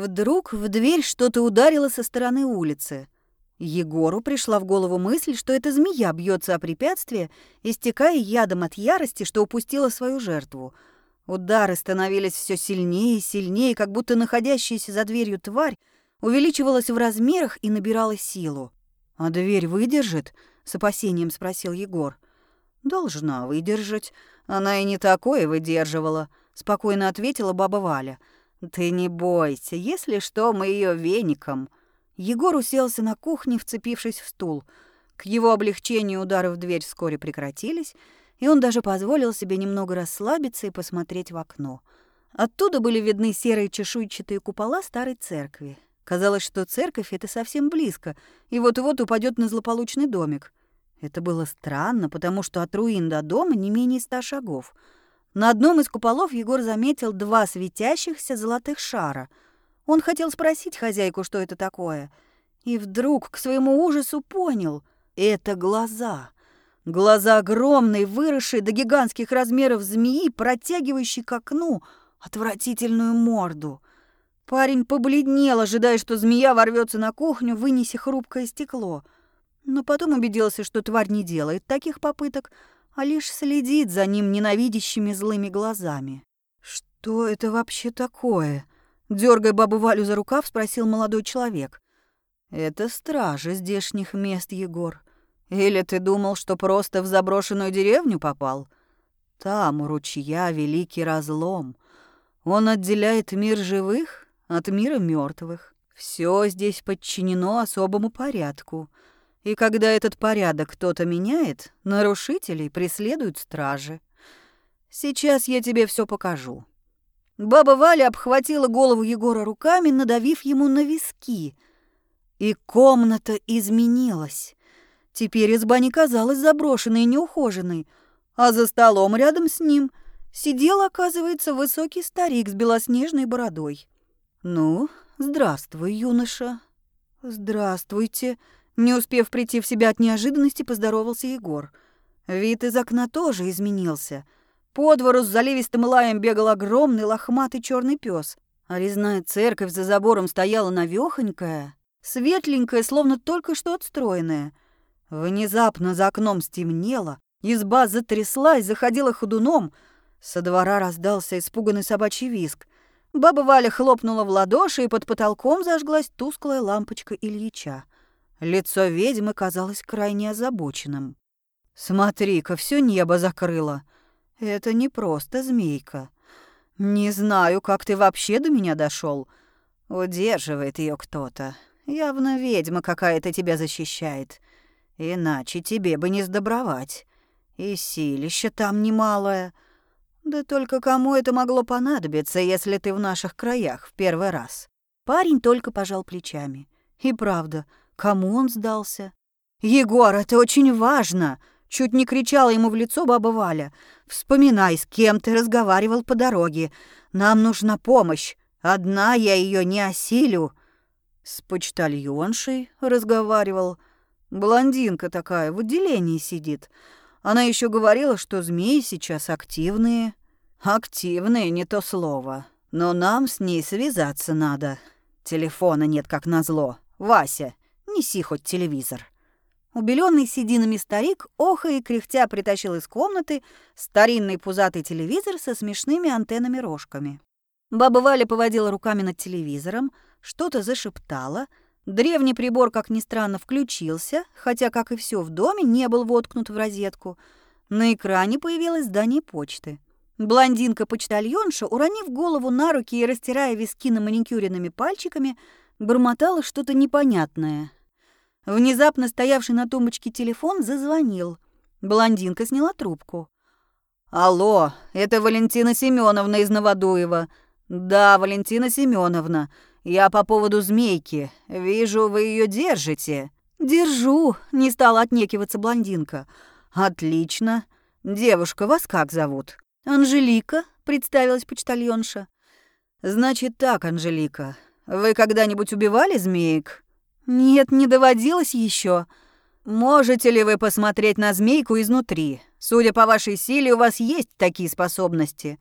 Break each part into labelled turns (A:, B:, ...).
A: Вдруг в дверь что-то ударило со стороны улицы. Егору пришла в голову мысль, что эта змея бьется о препятствие, истекая ядом от ярости, что упустила свою жертву. Удары становились все сильнее и сильнее, как будто находящаяся за дверью тварь увеличивалась в размерах и набирала силу. «А дверь выдержит?» — с опасением спросил Егор. «Должна выдержать. Она и не такое выдерживала», — спокойно ответила баба Валя. «Ты не бойся, если что, мы ее веником». Егор уселся на кухне, вцепившись в стул. К его облегчению удары в дверь вскоре прекратились, и он даже позволил себе немного расслабиться и посмотреть в окно. Оттуда были видны серые чешуйчатые купола старой церкви. Казалось, что церковь — это совсем близко, и вот-вот упадет на злополучный домик. Это было странно, потому что от руин до дома не менее ста шагов. На одном из куполов Егор заметил два светящихся золотых шара — он хотел спросить хозяйку, что это такое, и вдруг к своему ужасу понял — это глаза. Глаза огромные, выросшие до гигантских размеров змеи, протягивающие к окну отвратительную морду. Парень побледнел, ожидая, что змея ворвется на кухню, вынеся хрупкое стекло. Но потом убедился, что тварь не делает таких попыток, а лишь следит за ним ненавидящими злыми глазами. «Что это вообще такое?» Дергая бабу Валю за рукав, спросил молодой человек. «Это стражи здешних мест, Егор. Или ты думал, что просто в заброшенную деревню попал? Там у ручья великий разлом. Он отделяет мир живых от мира мертвых. Все здесь подчинено особому порядку. И когда этот порядок кто-то меняет, нарушителей преследуют стражи. Сейчас я тебе все покажу. Баба Валя обхватила голову Егора руками, надавив ему на виски. И комната изменилась. Теперь изба не казалась заброшенной и неухоженной, а за столом рядом с ним сидел, оказывается, высокий старик с белоснежной бородой. «Ну, здравствуй, юноша». «Здравствуйте», — не успев прийти в себя от неожиданности, поздоровался Егор. Вид из окна тоже изменился — по двору с заливистым лаем бегал огромный лохматый черный пес, а резная церковь за забором стояла навехонькая, светленькая, словно только что отстроенная. Внезапно за окном стемнело, изба затряслась, заходила ходуном. Со двора раздался испуганный собачий визг. Баба Валя хлопнула в ладоши, и под потолком зажглась тусклая лампочка Ильича. Лицо ведьмы казалось крайне озабоченным. «Смотри-ка, все небо закрыло!» Это не просто змейка. Не знаю, как ты вообще до меня дошел. Удерживает ее кто-то. Явно ведьма какая-то тебя защищает. Иначе тебе бы не сдобровать. И силище там немалое. Да только кому это могло понадобиться, если ты в наших краях в первый раз? Парень только пожал плечами. И правда, кому он сдался? Егор, это очень важно. Чуть не кричала ему в лицо баба Валя. «Вспоминай, с кем ты разговаривал по дороге. Нам нужна помощь. Одна я ее не осилю». С почтальоншей разговаривал. Блондинка такая, в отделении сидит. Она еще говорила, что змеи сейчас активные. Активные, не то слово. Но нам с ней связаться надо. Телефона нет, как назло. Вася, неси хоть телевизор. Убеленный сединами старик, охо и кряхтя притащил из комнаты старинный пузатый телевизор со смешными антеннами-рожками. Баба Валя поводила руками над телевизором, что-то зашептала. Древний прибор, как ни странно, включился, хотя, как и все в доме, не был воткнут в розетку. На экране появилось здание почты. Блондинка-почтальонша, уронив голову на руки и растирая виски на маникюренными пальчиками, бормотала что-то непонятное — Внезапно стоявший на тумбочке телефон зазвонил. Блондинка сняла трубку. «Алло, это Валентина Семеновна из Новодуева». «Да, Валентина Семеновна, я по поводу змейки. Вижу, вы ее держите». «Держу», — не стала отнекиваться блондинка. «Отлично. Девушка, вас как зовут?» «Анжелика», — представилась почтальонша. «Значит так, Анжелика, вы когда-нибудь убивали змеек?» «Нет, не доводилось еще. Можете ли вы посмотреть на змейку изнутри? Судя по вашей силе, у вас есть такие способности».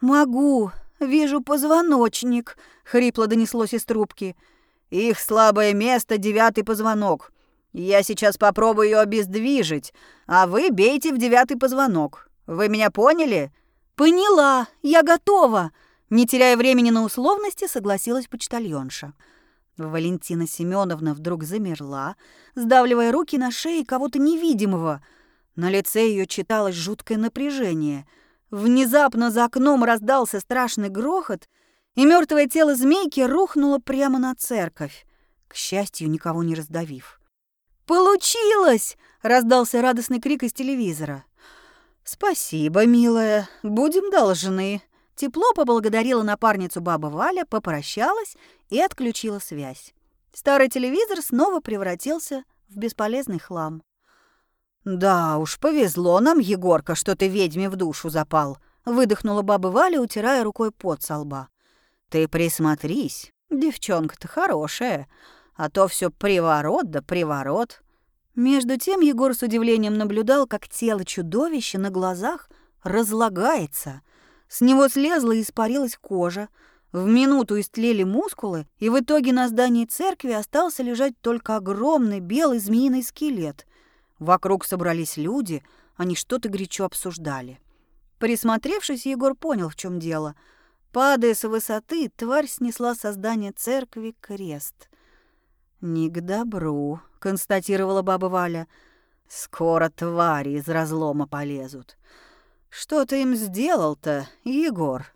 A: «Могу. вижу позвоночник», — хрипло донеслось из трубки.
B: «Их слабое место — девятый позвонок. Я сейчас попробую ее обездвижить, а вы бейте в девятый позвонок. Вы меня поняли?»
A: «Поняла, я готова!» Не теряя времени на условности, согласилась почтальонша. Валентина Семеновна вдруг замерла, сдавливая руки на шее кого-то невидимого. На лице ее читалось жуткое напряжение. Внезапно за окном раздался страшный грохот, и мертвое тело змейки рухнуло прямо на церковь, к счастью, никого не раздавив. «Получилось!» — раздался радостный крик из телевизора. «Спасибо, милая, будем должны». Тепло поблагодарила напарницу баба Валя, попрощалась и отключила связь. Старый телевизор снова превратился в бесполезный хлам.
B: «Да уж, повезло нам, Егорка, что ты ведьме в душу запал», — выдохнула баба Валя, утирая рукой пот со лба. «Ты присмотрись, девчонка-то хорошая, а то все приворот да приворот».
A: Между тем Егор с удивлением наблюдал, как тело чудовища на глазах разлагается. С него слезла и испарилась кожа. В минуту истлели мускулы, и в итоге на здании церкви остался лежать только огромный белый змеиный скелет. Вокруг собрались люди, они что-то горячо обсуждали. Присмотревшись, Егор понял, в чем дело. Падая с высоты, тварь снесла со здания церкви крест. «Не к добру», — констатировала баба Валя. «Скоро твари из разлома полезут. Что ты им сделал-то, Егор?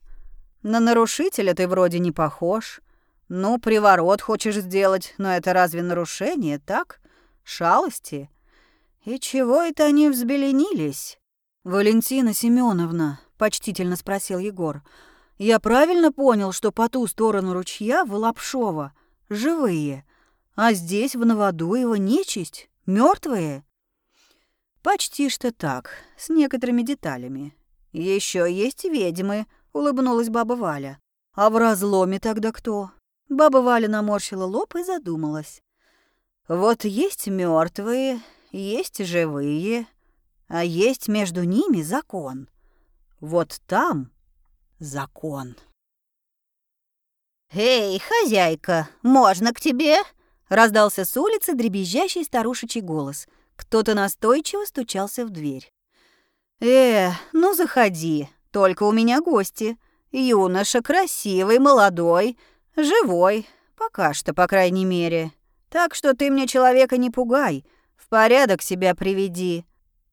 A: На нарушителя ты вроде не похож. Ну, приворот хочешь сделать, но это разве нарушение, так? Шалости? И чего это они взбеленились?» «Валентина Семеновна, почтительно спросил Егор, — «я правильно понял, что по ту сторону ручья в Лапшово живые?» А здесь, в Новодуево, нечисть, мертвые. Почти что так, с некоторыми деталями. Еще есть ведьмы, улыбнулась баба Валя. А в разломе тогда кто? Баба Валя наморщила лоб и задумалась. Вот есть мертвые, есть живые, а есть между ними закон. Вот там закон.
C: «Эй, хозяйка, можно к тебе?» Раздался с улицы дребезжащий старушечий голос. Кто-то настойчиво стучался в дверь.
A: «Э, ну заходи, только у меня гости. Юноша красивый, молодой, живой, пока что, по крайней мере. Так что ты мне человека не пугай, в порядок себя приведи».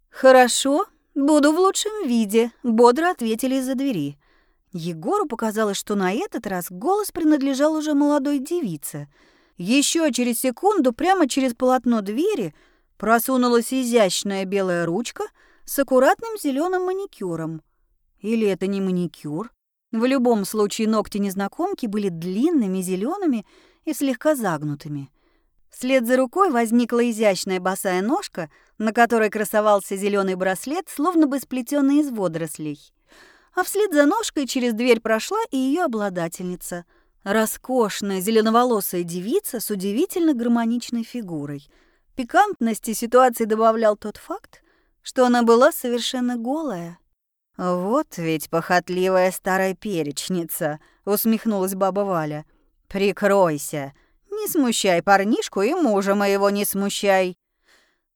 A: «Хорошо, буду в лучшем виде», — бодро ответили из-за двери. Егору показалось, что на этот раз голос принадлежал уже молодой девице — еще через секунду прямо через полотно двери просунулась изящная белая ручка с аккуратным зеленым маникюром. Или это не маникюр? В любом случае ногти незнакомки были длинными, зелеными и слегка загнутыми. Вслед за рукой возникла изящная босая ножка, на которой красовался зеленый браслет, словно бы сплетенный из водорослей. А вслед за ножкой через дверь прошла и ее обладательница — Роскошная зеленоволосая девица с удивительно гармоничной фигурой. Пикантности ситуации добавлял тот факт, что она была совершенно голая. «Вот ведь похотливая старая перечница», — усмехнулась баба Валя. «Прикройся. Не смущай парнишку и мужа моего не смущай».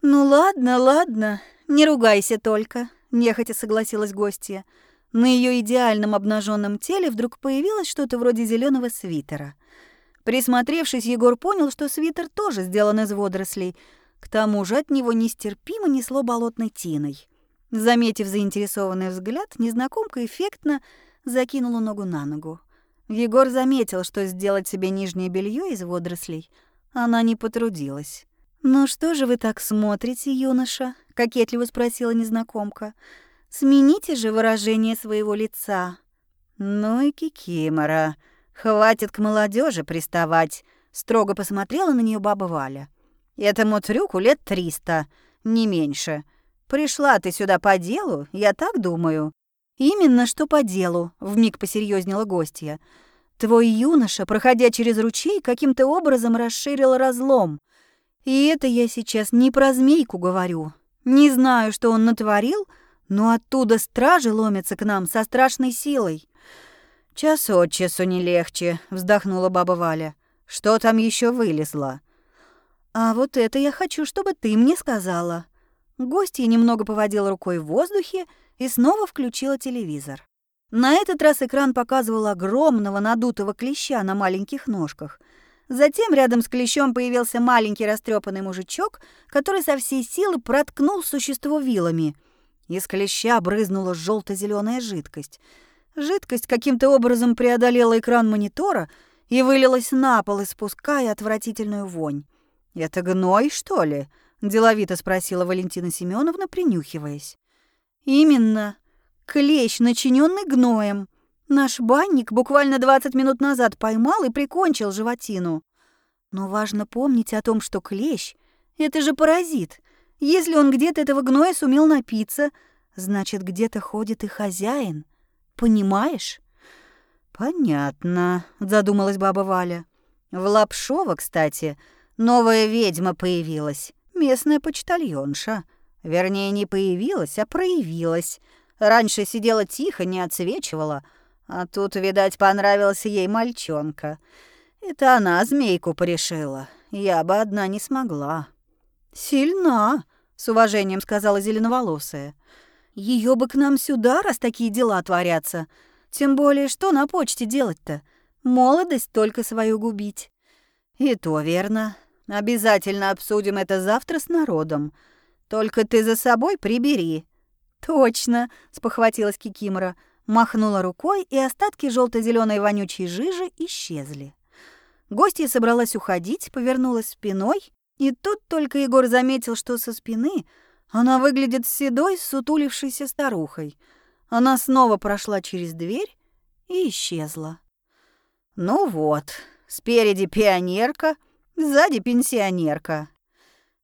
A: «Ну ладно, ладно, не ругайся только», — нехотя согласилась гостья. На ее идеальном обнаженном теле вдруг появилось что-то вроде зеленого свитера. Присмотревшись, Егор понял, что свитер тоже сделан из водорослей. К тому же от него нестерпимо несло болотной тиной. Заметив заинтересованный взгляд, незнакомка эффектно закинула ногу на ногу. Егор заметил, что сделать себе нижнее белье из водорослей она не потрудилась. «Ну что же вы так смотрите, юноша?» — кокетливо спросила незнакомка. Смените же выражение своего лица. Ну и кикимора. Хватит к молодежи приставать. Строго посмотрела на нее баба Валя. Этому трюку лет триста, не меньше. Пришла ты сюда по делу, я так думаю. Именно что по делу, вмиг посерьезнела гостья. Твой юноша, проходя через ручей, каким-то образом расширил разлом. И это я сейчас не про змейку говорю. Не знаю, что он натворил, но оттуда стражи ломятся к нам со страшной силой.
B: Час от часу не легче, вздохнула баба Валя. Что там еще вылезло?
A: А вот это я хочу, чтобы ты мне сказала. Гостья немного поводила рукой в воздухе и снова включила телевизор. На этот раз экран показывал огромного надутого клеща на маленьких ножках. Затем рядом с клещом появился маленький растрепанный мужичок, который со всей силы проткнул существо вилами. Из клеща брызнула желто зеленая жидкость. Жидкость каким-то образом преодолела экран монитора и вылилась на пол, испуская отвратительную вонь. «Это гной, что ли?» — деловито спросила Валентина Семеновна, принюхиваясь. «Именно. Клещ, начиненный гноем. Наш банник буквально 20 минут назад поймал и прикончил животину. Но важно помнить о том, что клещ — это же паразит. Если он где-то этого гноя сумел напиться, значит, где-то ходит и хозяин. Понимаешь?
B: Понятно, задумалась баба Валя. В Лапшово, кстати, новая ведьма появилась, местная почтальонша. Вернее, не появилась, а проявилась. Раньше сидела тихо, не отсвечивала, а тут, видать, понравился ей мальчонка. Это она змейку порешила. Я бы одна не смогла.
A: Сильна, с уважением сказала зеленоволосая. Ее бы к нам сюда, раз такие дела творятся. Тем более, что на почте делать-то? Молодость только свою губить.
B: И то верно. Обязательно обсудим это завтра с народом. Только ты за собой прибери.
A: Точно, спохватилась Кикимора, махнула рукой, и остатки желто зеленой вонючей жижи исчезли. Гостья собралась уходить, повернулась спиной, и тут только Егор заметил, что со спины она выглядит седой, сутулившейся старухой. Она снова прошла через дверь и исчезла.
B: Ну вот, спереди пионерка, сзади пенсионерка.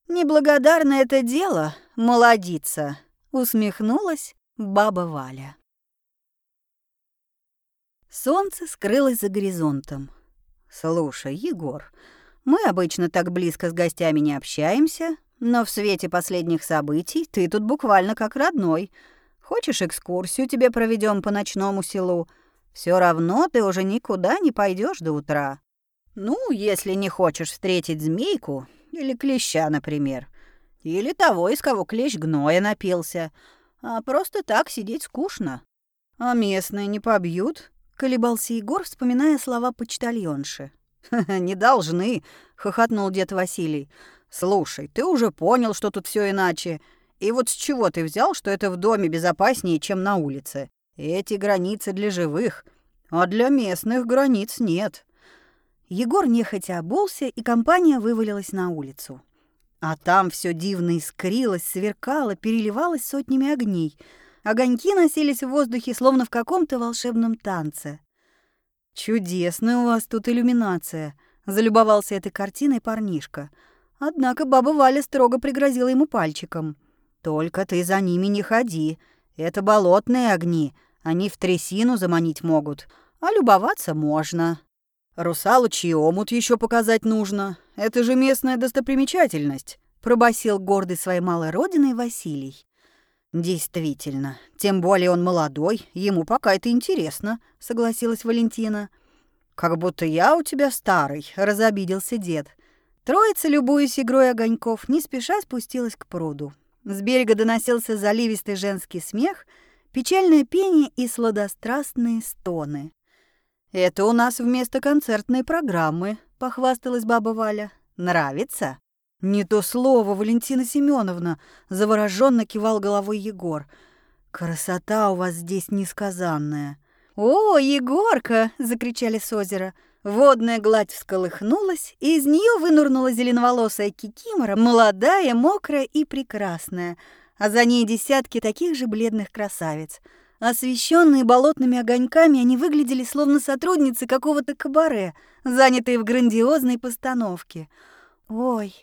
B: Неблагодарное это дело, молодица, усмехнулась баба Валя. Солнце скрылось за горизонтом. Слушай, Егор, мы обычно так близко с гостями не общаемся, но в свете последних событий ты тут буквально как родной. Хочешь экскурсию тебе проведем по ночному селу? Все равно ты уже никуда не пойдешь до утра. Ну, если не хочешь встретить змейку или клеща, например. Или того, из кого клещ гноя напился. А просто так сидеть скучно.
A: А местные не побьют? Колебался Егор, вспоминая слова почтальонши.
B: «Не должны», — хохотнул дед Василий. Слушай, ты уже понял, что тут все иначе. И вот с чего ты взял, что это в доме безопаснее, чем на улице? Эти границы для живых, а для местных границ нет.
A: Егор нехотя обулся, и компания вывалилась на улицу. А там все дивно искрилось, сверкало, переливалось сотнями огней. Огоньки носились в воздухе, словно в каком-то волшебном танце. «Чудесная у вас тут иллюминация», — залюбовался этой картиной парнишка — Однако баба Валя строго пригрозила ему пальчиком.
B: «Только ты за ними не ходи. Это болотные огни. Они в трясину заманить могут. А любоваться можно. Русалочий омут еще показать нужно. Это же местная достопримечательность», — пробасил гордый своей малой родиной Василий. «Действительно. Тем более он молодой. Ему пока это интересно», — согласилась Валентина. «Как будто я у тебя старый», — разобиделся дед.
A: Троица, любуясь игрой огоньков, не спеша спустилась к пруду. С берега доносился заливистый женский смех, печальное пение и сладострастные стоны.
B: «Это у нас вместо концертной программы», — похвасталась баба Валя. «Нравится?»
A: «Не то слово, Валентина Семеновна, завороженно кивал головой Егор. «Красота у вас здесь несказанная».
C: «О, Егорка!» — закричали с озера — Водная гладь всколыхнулась, и из нее вынурнула зеленоволосая кикимора, молодая, мокрая и прекрасная, а за ней десятки таких же бледных красавиц. Освещенные болотными огоньками, они выглядели словно сотрудницы какого-то кабаре, занятые в грандиозной постановке. «Ой,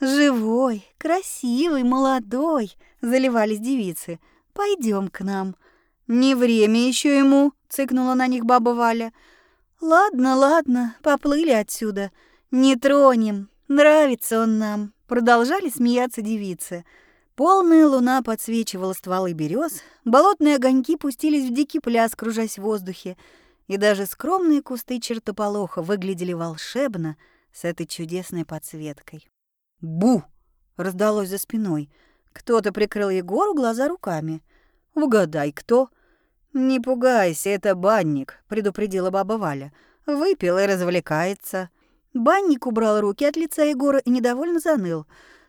C: живой, красивый, молодой!» — заливались девицы. Пойдем к нам».
A: «Не время еще ему!» — цыкнула на них баба Валя —
C: «Ладно, ладно, поплыли отсюда. Не тронем. Нравится он нам», — продолжали смеяться девицы. Полная луна подсвечивала стволы берез, болотные огоньки пустились в дикий пляс, кружась в воздухе.
A: и даже скромные кусты чертополоха выглядели волшебно с этой чудесной подсветкой. «Бу!» — раздалось за спиной. Кто-то прикрыл Егору глаза руками. «Угадай, кто?» «Не пугайся, это банник», — предупредила баба Валя. «Выпил и развлекается». Банник убрал руки от лица Егора и недовольно заныл.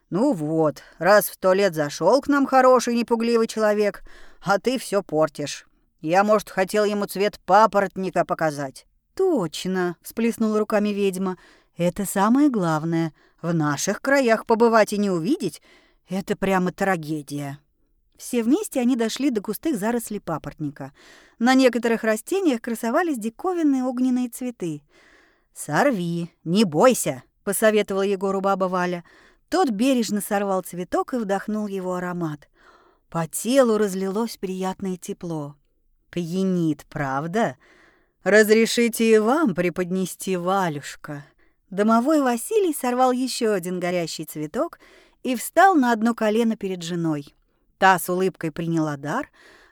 A: «Ну вот, раз в туалет зашел к нам хороший непугливый человек, а ты все портишь. Я, может, хотел ему цвет папоротника показать». «Точно», — всплеснула руками ведьма. «Это самое главное. В наших краях побывать и не увидеть — это прямо трагедия». Все вместе они дошли до густых зарослей папоротника. На некоторых растениях красовались диковинные огненные цветы. «Сорви, не бойся», — посоветовала Егору баба Валя. Тот бережно сорвал цветок и вдохнул его аромат. По телу разлилось приятное тепло. «Пьянит, правда? Разрешите и вам преподнести Валюшка». Домовой Василий сорвал еще один горящий цветок и встал на одно колено перед женой. Та с улыбкой приняла дар,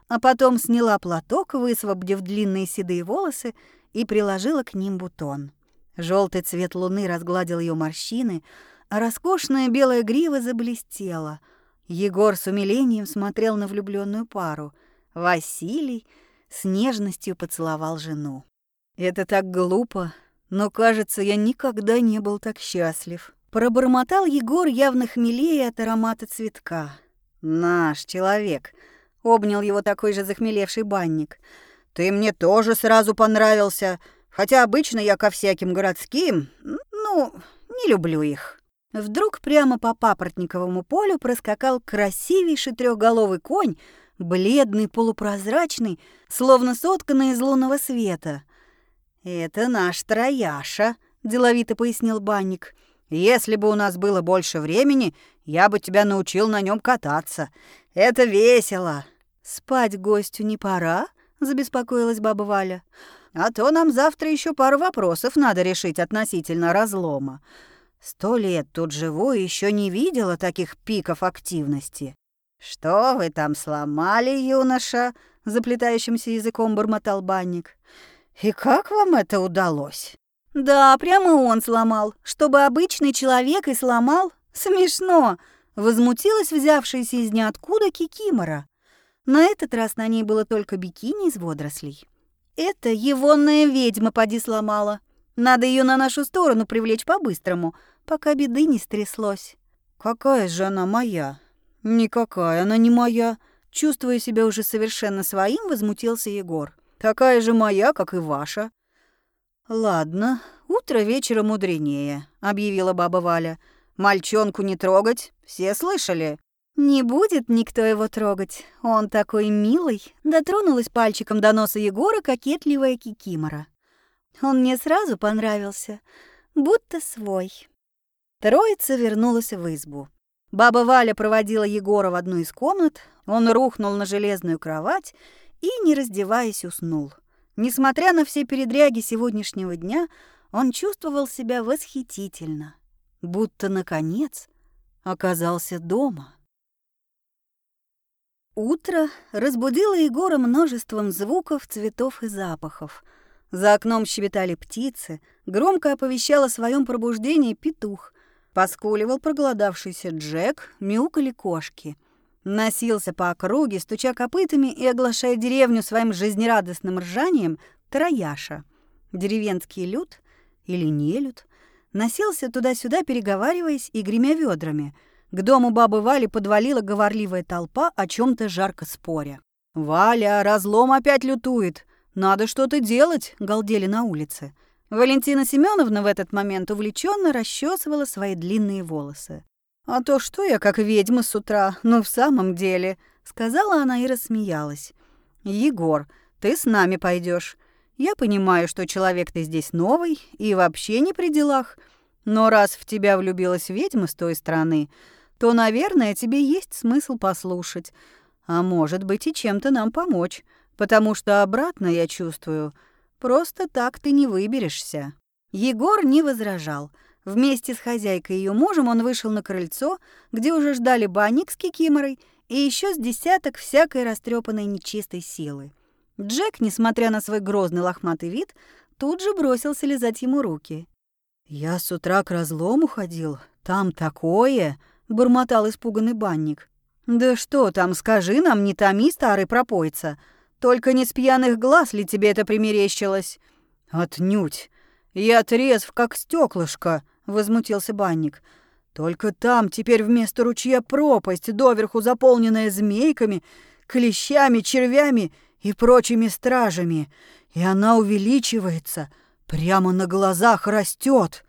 A: а потом сняла платок, высвободив длинные седые волосы, и приложила к ним бутон. Желтый цвет луны разгладил ее морщины, а роскошная белая грива заблестела. Егор с умилением смотрел на влюбленную пару. Василий с нежностью поцеловал жену. «Это так глупо, но, кажется, я никогда не был так счастлив». Пробормотал Егор явно хмелее от аромата цветка. «Наш человек», — обнял его такой же захмелевший банник. «Ты мне тоже сразу понравился, хотя обычно я ко всяким городским, ну, не люблю их». Вдруг прямо по папоротниковому полю проскакал красивейший трехголовый конь, бледный, полупрозрачный, словно сотканный из лунного света. «Это наш Трояша», — деловито пояснил банник. Если бы у нас было больше времени, я бы тебя научил на нем кататься. Это весело. Спать гостю не пора, забеспокоилась баба Валя. А то нам завтра еще пару вопросов надо решить относительно разлома. Сто лет тут живу и еще не видела таких пиков активности. Что вы там сломали, юноша? заплетающимся языком бормотал банник. И как вам это удалось?
C: Да, прямо он сломал. Чтобы обычный человек и сломал? Смешно. Возмутилась взявшаяся из ниоткуда Кикимора. На этот раз на ней было только бикини из водорослей. Это егонная ведьма поди сломала. Надо ее на нашу сторону привлечь по-быстрому, пока беды не стряслось.
A: Какая же она моя? Никакая она не моя. Чувствуя себя уже совершенно своим, возмутился Егор. Такая же моя, как и ваша. «Ладно, утро вечера мудренее», — объявила баба Валя. «Мальчонку не трогать, все слышали?»
C: «Не будет никто его трогать, он такой милый», — дотронулась пальчиком до носа Егора кокетливая кикимора. «Он мне сразу понравился, будто свой».
A: Троица вернулась в избу. Баба Валя проводила Егора в одну из комнат, он рухнул на железную кровать и, не раздеваясь, уснул. Несмотря на все передряги сегодняшнего дня, он чувствовал себя восхитительно, будто, наконец, оказался дома. Утро разбудило Егора множеством звуков, цветов и запахов. За окном щебетали птицы, громко оповещал о своем пробуждении петух. Поскуливал проголодавшийся Джек, мяукали кошки. Носился по округе, стуча копытами и оглашая деревню своим жизнерадостным ржанием Трояша. Деревенский люд или не люд носился туда-сюда, переговариваясь и гремя ведрами. К дому бабы Вали подвалила говорливая толпа, о чем то жарко споря. «Валя, разлом опять лютует! Надо что-то делать!» — галдели на улице. Валентина Семеновна в этот момент увлеченно расчесывала свои длинные волосы. «А то что я как ведьма с утра, ну в самом деле», — сказала она и рассмеялась. «Егор, ты с нами пойдешь. Я понимаю, что человек ты здесь новый и вообще не при делах, но раз в тебя влюбилась ведьма с той стороны, то, наверное, тебе есть смысл послушать, а может быть и чем-то нам помочь, потому что обратно, я чувствую, просто так ты не выберешься». Егор не возражал — Вместе с хозяйкой и ее мужем он вышел на крыльцо, где уже ждали банник с кикиморой и еще с десяток всякой растрепанной нечистой силы.
C: Джек, несмотря на свой грозный лохматый вид, тут же бросился лизать ему руки.
B: «Я с утра к разлому ходил. Там такое!» — бормотал испуганный банник.
C: «Да что там, скажи нам, не томи, старый пропойца. Только не с пьяных глаз ли тебе это примерещилось?»
B: «Отнюдь. Я трезв, как стеклышко», — возмутился банник. «Только там теперь вместо ручья пропасть, доверху заполненная змейками, клещами, червями и прочими стражами, и она увеличивается, прямо на глазах растет.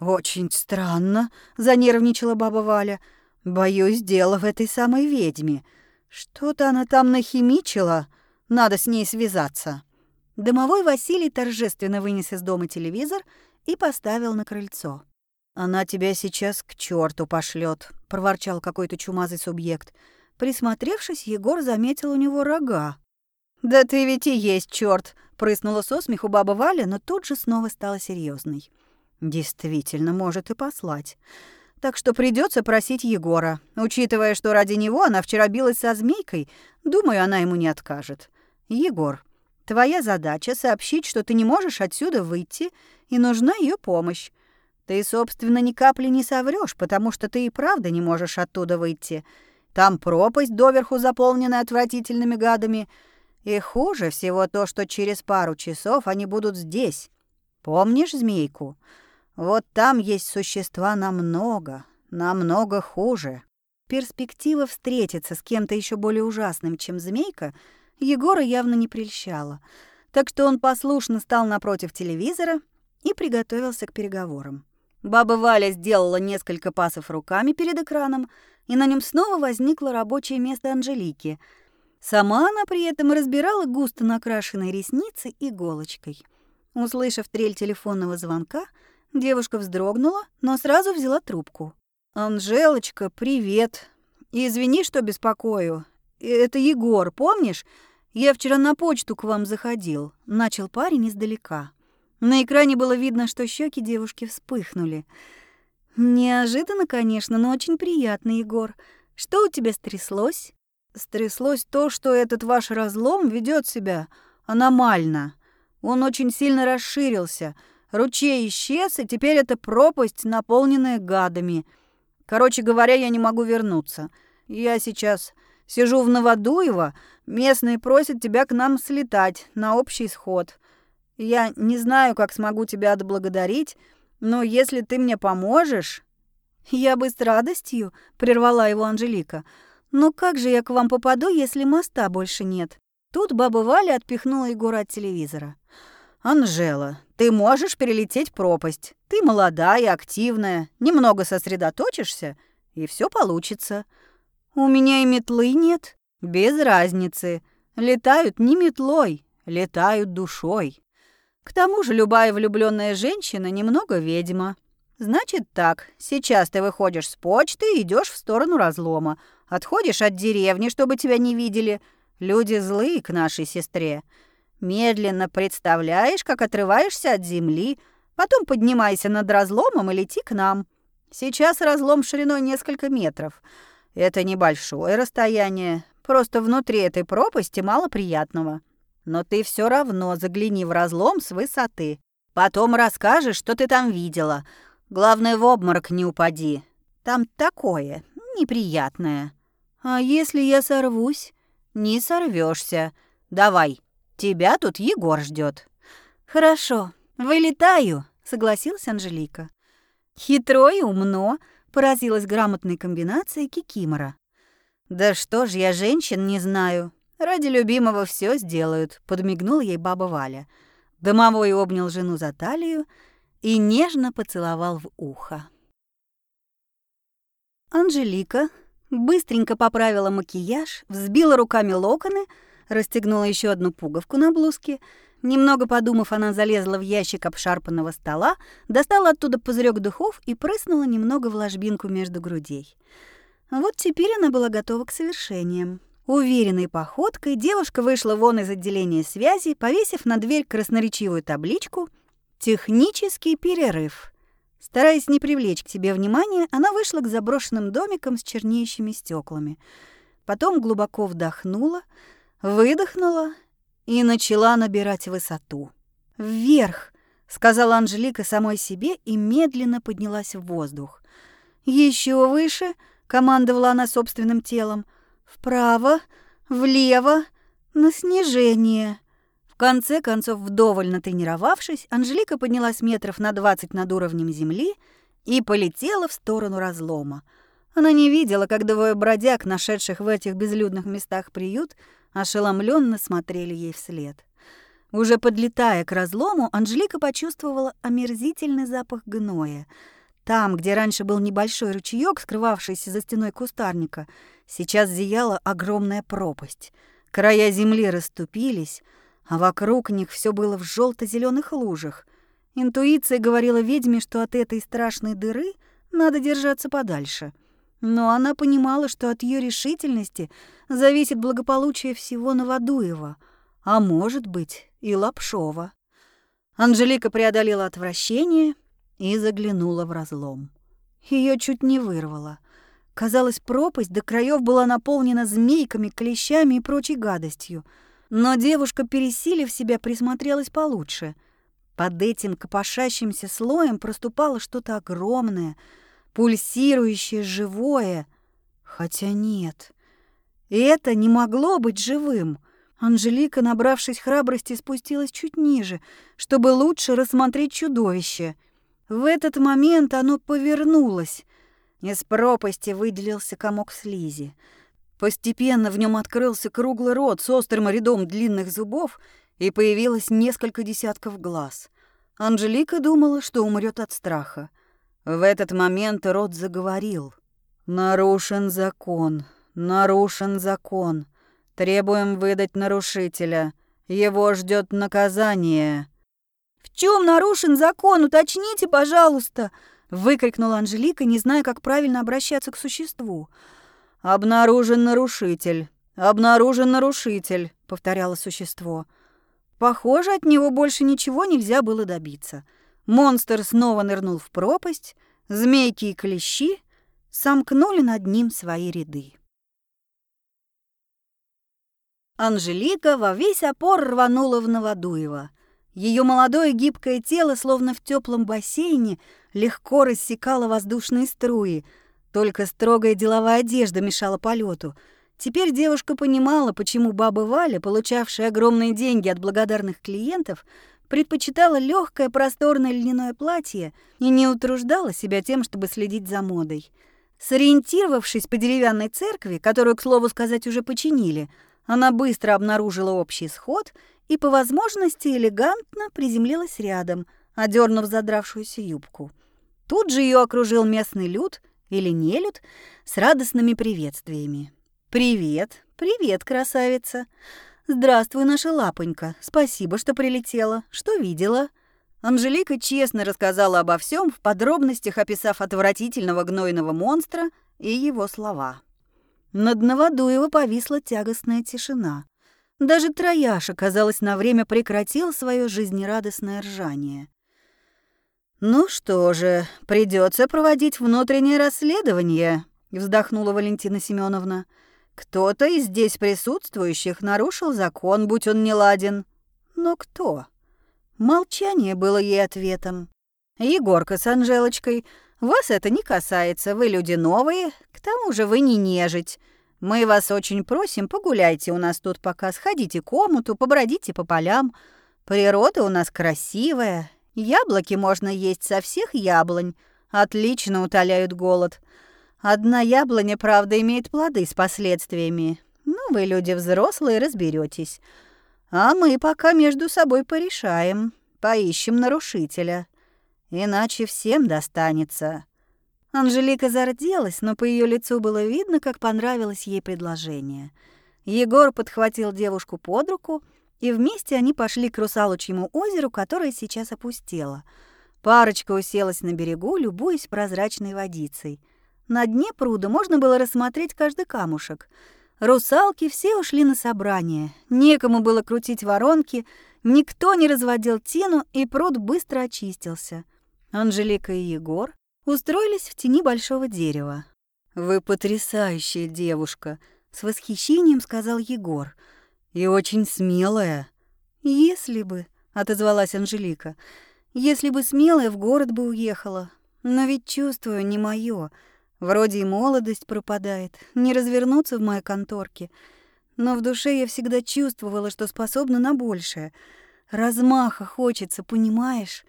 B: «Очень странно», — занервничала баба Валя. «Боюсь, дело в этой самой ведьме. Что-то она там нахимичила». Надо с ней связаться».
C: Домовой Василий торжественно вынес из дома телевизор и поставил на крыльцо.
B: «Она тебя сейчас к черту пошлет, проворчал какой-то чумазый субъект. Присмотревшись, Егор заметил у него рога.
C: «Да ты ведь и есть черт! прыснула со смеху баба Валя, но тут же снова стала серьезной.
B: «Действительно, может и послать. Так что придется просить Егора. Учитывая, что ради него она вчера билась со змейкой, думаю, она ему не откажет. Егор, твоя задача сообщить, что ты не можешь отсюда выйти, и нужна ее помощь. Ты, собственно, ни капли не соврёшь, потому что ты и правда не можешь оттуда выйти. Там пропасть доверху заполнена отвратительными гадами. И хуже всего то, что через пару часов они будут здесь. Помнишь змейку? Вот там есть существа намного, намного хуже.
C: Перспектива встретиться с кем-то еще более ужасным, чем змейка — Егора явно не прельщало, так что он послушно стал напротив телевизора и приготовился к переговорам. Баба Валя сделала несколько пасов руками перед экраном, и на нем снова возникло рабочее место Анжелики. Сама она при этом разбирала густо накрашенные ресницы иголочкой. Услышав трель телефонного звонка, девушка вздрогнула, но сразу взяла трубку. «Анжелочка, привет. Извини, что беспокою. Это Егор, помнишь? Я вчера на почту к вам заходил. Начал парень издалека. На экране было видно, что щеки девушки вспыхнули. Неожиданно, конечно, но очень приятно, Егор. Что у тебя стряслось?
B: Стряслось то, что этот ваш разлом ведет себя аномально. Он очень сильно расширился. Ручей исчез, и теперь это пропасть, наполненная гадами. Короче говоря, я не могу вернуться. Я сейчас Сижу в Новодуево, местные просят тебя к нам слетать на общий сход. Я не знаю, как смогу тебя отблагодарить, но если ты мне поможешь...»
C: «Я бы с радостью», — прервала его Анжелика. «Но как же я к вам попаду, если моста больше нет?» Тут баба Валя отпихнула Егора от телевизора.
B: «Анжела, ты можешь перелететь пропасть. Ты молодая, активная, немного сосредоточишься, и все получится.
C: У меня и метлы нет.
B: Без разницы. Летают не метлой, летают душой. К тому же любая влюбленная женщина немного ведьма. Значит так, сейчас ты выходишь с почты и идешь в сторону разлома. Отходишь от деревни, чтобы тебя не видели. Люди злые к нашей сестре. Медленно представляешь, как отрываешься от земли, потом поднимайся над разломом и лети к нам. Сейчас разлом шириной несколько метров — это небольшое расстояние, просто внутри этой пропасти мало приятного. Но ты все равно загляни в разлом с высоты. Потом расскажешь, что ты там видела. Главное, в обморок не упади. Там такое неприятное.
C: А если я сорвусь?
B: Не сорвешься. Давай, тебя тут Егор ждет.
C: Хорошо, вылетаю, согласилась Анжелика. Хитро и умно, Поразилась грамотной комбинацией Кикимора.
B: «Да что ж, я женщин не знаю. Ради любимого все сделают», — подмигнула ей баба Валя. Домовой обнял жену за талию и нежно поцеловал в ухо.
C: Анжелика быстренько поправила макияж, взбила руками локоны, расстегнула еще одну пуговку на блузке — Немного подумав, она залезла в ящик обшарпанного стола, достала оттуда пузырек духов и прыснула немного в ложбинку между грудей. Вот теперь она была готова к совершениям. Уверенной походкой девушка вышла вон из отделения связи, повесив на дверь красноречивую табличку «Технический перерыв». Стараясь не привлечь к себе внимания, она вышла к заброшенным домикам с чернеющими стеклами. Потом глубоко вдохнула, выдохнула
A: и начала набирать высоту. «Вверх!» — сказала Анжелика самой себе и медленно поднялась в воздух. Еще выше!» — командовала она собственным телом. «Вправо, влево, на снижение!» В конце концов, вдоволь натренировавшись, Анжелика поднялась метров на двадцать над уровнем земли и полетела в сторону разлома. Она не видела, как двое бродяг, нашедших в этих безлюдных местах приют, ошеломленно смотрели ей вслед. Уже подлетая к разлому, Анжелика почувствовала омерзительный запах гноя. Там, где раньше был небольшой ручеёк, скрывавшийся за стеной кустарника, сейчас зияла огромная пропасть. Края земли расступились, а вокруг них все было в желто зеленых лужах. Интуиция говорила ведьме, что от этой страшной дыры надо держаться подальше. Но она понимала, что от ее решительности зависит благополучие всего Новодуева, а может быть и Лапшова. Анжелика преодолела отвращение и заглянула в разлом. Ее чуть не вырвало. Казалось, пропасть до краев была наполнена змейками, клещами и прочей гадостью. Но девушка, пересилив себя, присмотрелась получше. Под этим копошащимся слоем проступало что-то огромное — пульсирующее, живое. Хотя нет, это не могло быть живым. Анжелика, набравшись храбрости, спустилась чуть ниже, чтобы лучше рассмотреть чудовище. В этот момент оно повернулось. Из пропасти выделился комок слизи. Постепенно в нем открылся круглый рот с острым рядом длинных зубов, и появилось несколько десятков глаз. Анжелика думала, что умрет от страха. В этот момент род заговорил. «Нарушен закон, нарушен закон. Требуем выдать нарушителя. Его ждет наказание».
C: «В чем нарушен закон? Уточните, пожалуйста!» — выкрикнула Анжелика, не зная, как правильно обращаться к существу.
A: «Обнаружен нарушитель. Обнаружен нарушитель», — повторяло существо. Похоже, от него больше ничего нельзя было добиться. Монстр снова нырнул в пропасть, змейки и клещи сомкнули над ним свои ряды. Анжелика во весь опор рванула в Новодуево. Ее молодое гибкое тело, словно в теплом бассейне, легко рассекало воздушные струи. Только строгая деловая одежда мешала полету. Теперь девушка понимала, почему баба Валя, получавшая огромные деньги от благодарных клиентов, предпочитала легкое просторное льняное платье и не утруждала себя тем, чтобы следить за модой. Сориентировавшись по деревянной церкви, которую, к слову сказать, уже починили, она быстро обнаружила общий сход и, по возможности, элегантно приземлилась рядом, одернув задравшуюся юбку. Тут же ее окружил местный люд или нелюд с радостными приветствиями. «Привет, привет, красавица!» «Здравствуй, наша лапонька. Спасибо, что прилетела. Что видела?» Анжелика честно рассказала обо всем, в подробностях описав отвратительного гнойного монстра и его слова. Над Новодуево повисла тягостная тишина. Даже Трояша, казалось, на время прекратил свое жизнерадостное ржание. «Ну что же, придется проводить внутреннее расследование», — вздохнула Валентина Семеновна. Кто-то из здесь присутствующих нарушил закон, будь он неладен. Но кто? Молчание было ей ответом. Егорка с Анжелочкой, вас это не касается, вы люди новые, к тому же вы не нежить. Мы вас очень просим, погуляйте у нас тут пока, сходите к комнату, побродите по полям. Природа у нас красивая, яблоки можно есть со всех яблонь, отлично утоляют голод. Одна яблоня, правда, имеет плоды с последствиями. Ну, вы люди взрослые, разберетесь. А мы пока между собой порешаем, поищем нарушителя. Иначе всем достанется». Анжелика зарделась, но по ее лицу было видно, как понравилось ей предложение. Егор подхватил девушку под руку, и вместе они пошли к русалочьему озеру, которое сейчас опустело. Парочка уселась на берегу, любуясь прозрачной водицей — на дне пруда можно было рассмотреть каждый камушек. Русалки все ушли на собрание. Некому было крутить воронки, никто не разводил тину, и пруд быстро очистился. Анжелика и Егор устроились в тени большого дерева. «Вы потрясающая девушка!» — с восхищением сказал Егор. «И очень смелая.
C: Если бы, отозвалась Анжелика. Если бы смелая в город бы уехала. Но ведь чувствую не моё. Вроде и молодость пропадает, не развернуться в моей конторке. Но в душе я всегда чувствовала, что способна на большее. Размаха хочется, понимаешь?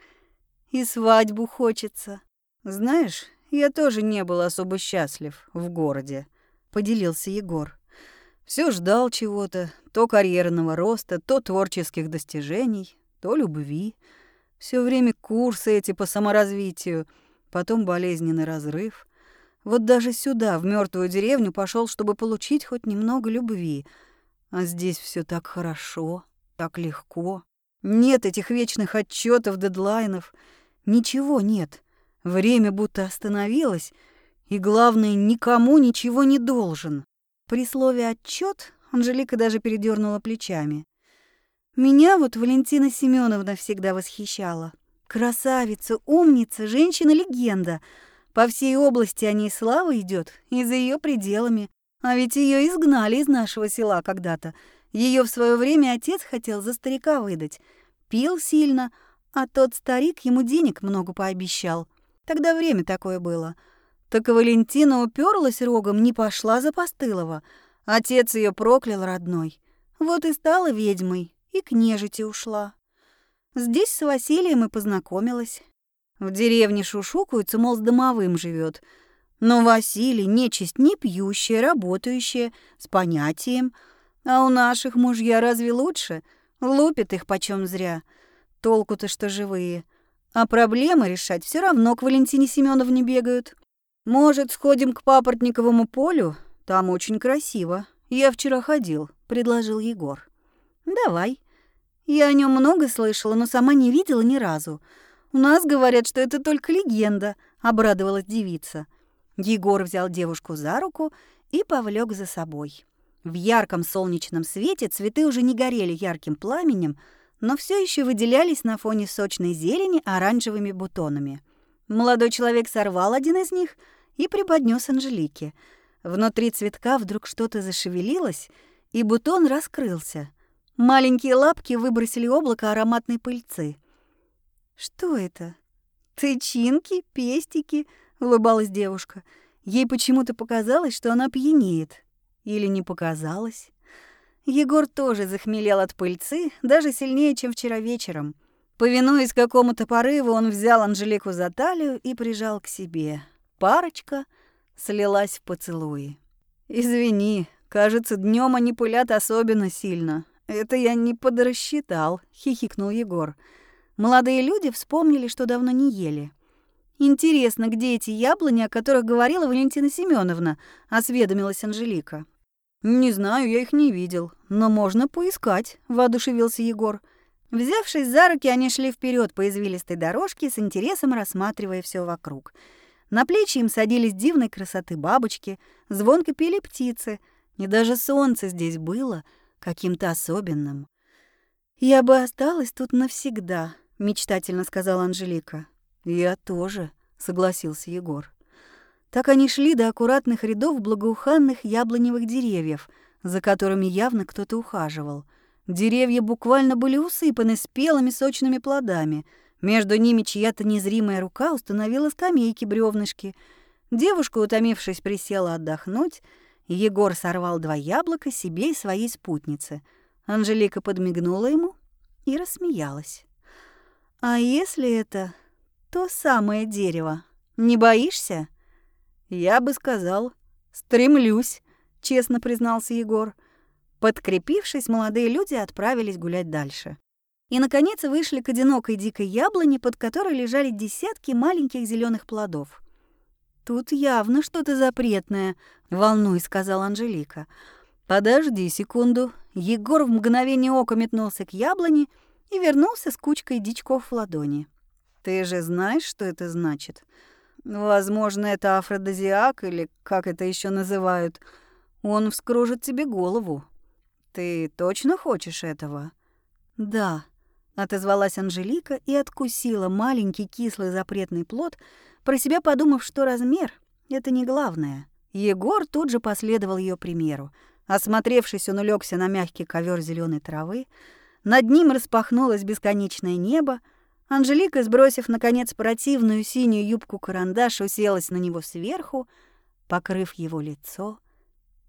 C: И свадьбу хочется.
B: Знаешь, я тоже не был особо счастлив в городе, поделился Егор. Все ждал чего-то, то карьерного роста, то творческих достижений, то любви. Все время курсы эти по саморазвитию, потом болезненный разрыв. Вот даже сюда, в мертвую деревню, пошел, чтобы получить хоть немного любви. А здесь все так хорошо, так легко. Нет этих вечных отчетов, дедлайнов. Ничего нет. Время будто остановилось, и, главное, никому ничего не должен. При слове «отчет» Анжелика даже передернула плечами. «Меня вот Валентина Семеновна всегда восхищала. Красавица, умница, женщина-легенда. По всей области о ней слава идет, и за ее пределами. А ведь ее изгнали из нашего села когда-то. Ее в свое время отец хотел за старика выдать. Пил сильно, а тот старик ему денег много пообещал. Тогда время такое было. Так Валентина уперлась рогом, не пошла за Постылова. Отец ее проклял родной. Вот и стала ведьмой, и к нежити ушла. Здесь с Василием и познакомилась. В деревне шушукаются, мол, с домовым живет. Но Василий нечисть не пьющая, работающая, с понятием. А у наших мужья разве лучше? Лупит их почем зря. Толку-то, что живые. А проблемы решать все равно к Валентине Семеновне бегают. «Может, сходим к Папоротниковому полю? Там очень красиво. Я вчера ходил», — предложил Егор. «Давай. Я о нем много слышала, но сама не видела ни разу. У нас говорят, что это только легенда», — обрадовалась девица. Егор взял девушку за руку и повлек за собой. В ярком солнечном свете цветы уже не горели ярким пламенем, но все еще выделялись на фоне сочной зелени оранжевыми бутонами — Молодой человек сорвал один из них и преподнес Анжелике. Внутри цветка вдруг что-то зашевелилось, и бутон раскрылся. Маленькие лапки выбросили облако ароматной пыльцы. «Что это? Тычинки, пестики?» — улыбалась девушка. Ей почему-то показалось, что она пьянеет. Или не показалось. Егор тоже захмелел от пыльцы, даже сильнее, чем вчера вечером. Повинуясь какому-то порыву, он взял Анжелику за талию и прижал к себе. Парочка слилась в поцелуи. «Извини, кажется, днем они пылят особенно сильно. Это я не подрасчитал», — хихикнул Егор. Молодые люди вспомнили, что давно не ели. «Интересно, где эти яблони, о которых говорила Валентина Семеновна? осведомилась Анжелика. «Не знаю, я их не видел, но можно поискать», — воодушевился Егор. Взявшись за руки, они шли вперед по извилистой дорожке, с интересом рассматривая все вокруг. На плечи им садились дивной красоты бабочки, звонко пели птицы, и даже солнце здесь было каким-то особенным. «Я бы осталась тут навсегда», — мечтательно сказала Анжелика. «Я тоже», — согласился Егор. Так они шли до аккуратных рядов благоуханных яблоневых деревьев, за которыми явно кто-то ухаживал — Деревья буквально были усыпаны спелыми сочными плодами. Между ними чья-то незримая рука установила скамейки бревнышки. Девушка, утомившись, присела отдохнуть. Егор сорвал два яблока себе и своей спутнице. Анжелика подмигнула ему и рассмеялась. «А если это то самое дерево? Не боишься?» «Я бы сказал, стремлюсь», — честно признался Егор. Подкрепившись, молодые люди отправились гулять дальше. И, наконец, вышли к одинокой дикой яблоне, под которой лежали десятки маленьких зеленых плодов. «Тут явно что-то запретное», — волнуй, сказала Анжелика. «Подожди секунду». Егор в мгновение ока метнулся к яблоне и вернулся с кучкой дичков в ладони. «Ты же знаешь, что это значит? Возможно, это афродизиак или как это еще называют. Он вскружит тебе голову». «Ты точно хочешь этого?» «Да», — отозвалась Анжелика и откусила маленький кислый запретный плод, про себя подумав, что размер — это не главное. Егор тут же последовал ее примеру. Осмотревшись, он улегся на мягкий ковер зеленой травы,
C: Над ним распахнулось бесконечное небо. Анжелика, сбросив, наконец, противную синюю юбку-карандаш, уселась на него сверху, покрыв его лицо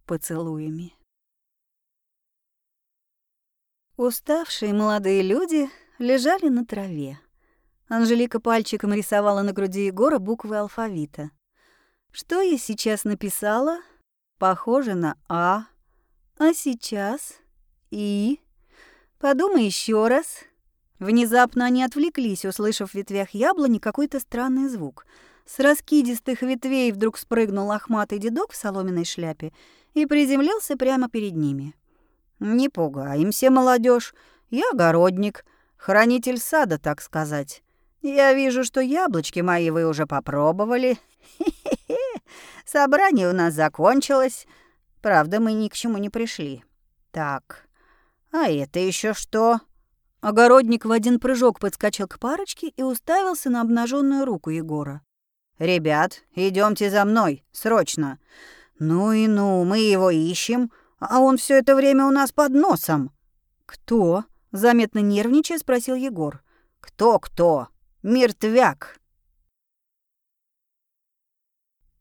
C: поцелуями. Уставшие молодые люди лежали на траве. Анжелика пальчиком рисовала на груди Егора буквы алфавита. Что я сейчас написала? Похоже на А. А сейчас И. Подумай еще раз. Внезапно они отвлеклись, услышав в ветвях яблони какой-то странный звук. С раскидистых ветвей вдруг спрыгнул лохматый дедок в соломенной шляпе и приземлился прямо перед ними.
B: «Не пугаемся, молодежь. Я огородник, хранитель сада, так сказать. Я вижу, что яблочки мои вы уже попробовали. Хе-хе-хе. Собрание у нас закончилось. Правда, мы ни к чему не пришли. Так, а это еще что?»
C: Огородник в один прыжок подскочил к парочке и уставился на обнаженную руку Егора.
B: «Ребят, идемте за мной, срочно. Ну и ну, мы его ищем, а он все это время у нас под носом».
C: «Кто?» — заметно нервничая спросил Егор.
B: «Кто-кто? Мертвяк.